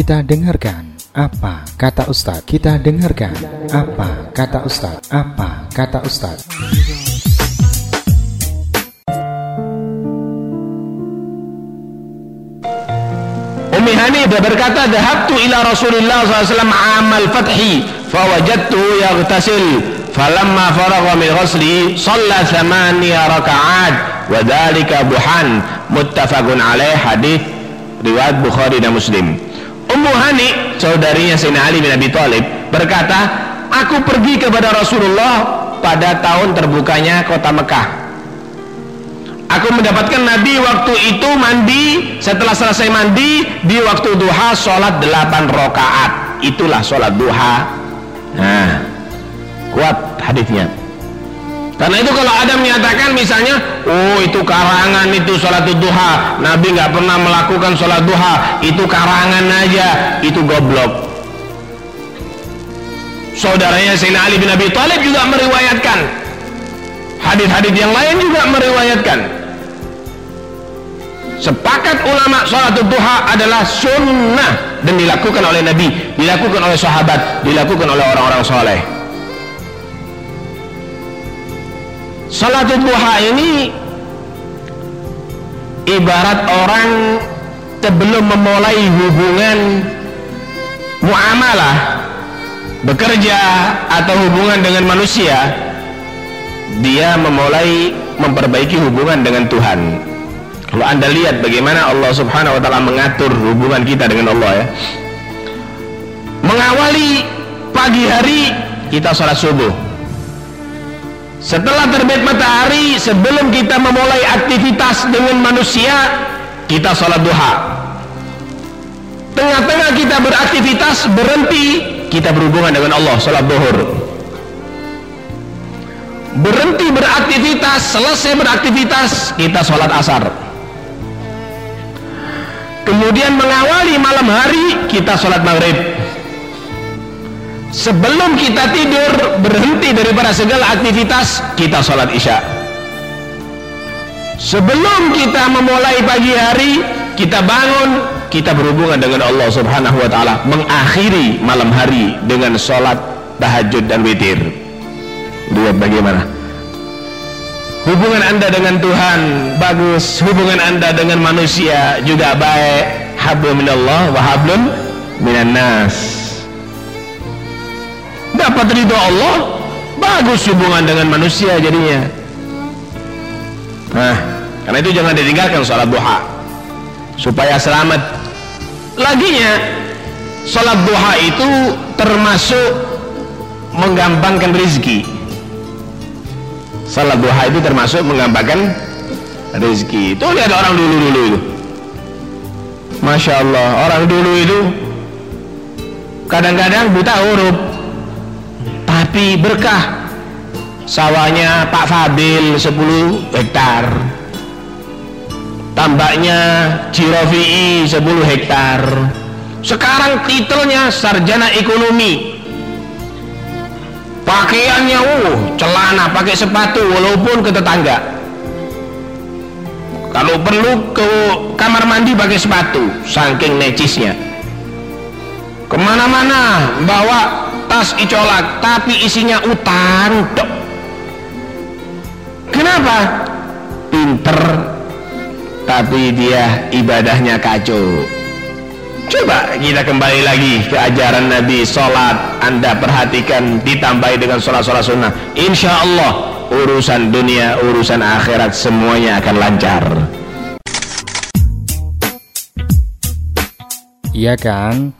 Kita dengarkan apa kata Ustadz. Kita dengarkan apa kata Ustadz. Apa kata Ustadz. Ummi Hanifah berkata, "Dhahabtu ila Rasulillah SAW amal fathi, fawajadtuhu yaghtasil, falamma faragha min ghusli, shalla thamaniya raka'at, wa dhalika buhan." Muttafaqun alaih hadis riwayat Bukhari dan Muslim. Ummu Hani, saudarinya Sayyidina Ali bin Abi Thalib, berkata, "Aku pergi kepada Rasulullah pada tahun terbukanya kota Mekah." Aku mendapatkan Nabi waktu itu mandi. Setelah selesai mandi Di waktu duha sholat 8 rakaat. Itulah sholat duha. Nah Kuat hadisnya Karena itu kalau ada menyatakan misalnya Oh itu karangan itu sholat duha. Nabi nggak pernah melakukan sholat duha. Itu karangan aja. Itu goblok. Saudaranya Sayyidina Ali bin Abi Thalib juga meriwayatkan. Hadis-hadis yang lain juga meriwayatkan. Sepakat ulama sholat duha adalah sunnah dan dilakukan oleh Nabi dilakukan oleh sahabat dilakukan oleh orang-orang soleh sholat duha ini ibarat orang sebelum memulai hubungan muamalah bekerja atau hubungan dengan manusia dia memulai memperbaiki hubungan dengan Tuhan. Kalau anda lihat bagaimana Allah subhanahu wa ta'ala mengatur hubungan kita dengan Allah ya. Mengawali pagi hari kita sholat subuh setelah terbit matahari sebelum kita memulai aktivitas dengan manusia kita sholat duha. Tengah-tengah kita beraktivitas berhenti kita berhubungan dengan Allah sholat duhur. Berhenti beraktivitas selesai beraktivitas kita sholat asar. Kemudian mengawali malam hari kita sholat maghrib sebelum kita tidur berhenti daripada segala aktivitas kita sholat isya. Sebelum kita memulai pagi hari kita bangun kita berhubungan dengan Allah subhanahu wa ta'ala mengakhiri malam hari dengan sholat tahajud dan witir. Lihat bagaimana. Hubungan anda dengan Tuhan bagus. Hubungan anda dengan manusia juga baik. Hablum minallah wa hablum minan nas dapat ridho Allah? Bagus hubungan dengan manusia jadinya. Nah karena itu jangan ditinggalkan sholat duha. Supaya selamat. Laginya sholat duha itu termasuk menggampangkan rizki. Salat duha itu termasuk menggampangkan rezeki itu lihat orang dulu-dulu itu. Masya Allah orang dulu itu kadang-kadang buta huruf tapi berkah. Sawahnya Pak Fadil 10 hektar. Tambaknya Cirovi'i 10 hektar. Sekarang titelnya sarjana ekonomi. Pakaiannya uh celana pakai sepatu walaupun ke tetangga. Kalau perlu ke kamar mandi pakai sepatu saking necisnya. Ke mana-mana bawa tas icolak tapi isinya utang dok. Kenapa? Pinter tapi dia ibadahnya kacau. Coba kita kembali lagi ke ajaran Nabi Salat anda perhatikan ditambahi dengan sholat-sholat sunnah. Insya Allah urusan dunia, urusan akhirat semuanya akan lancar. Iya kan?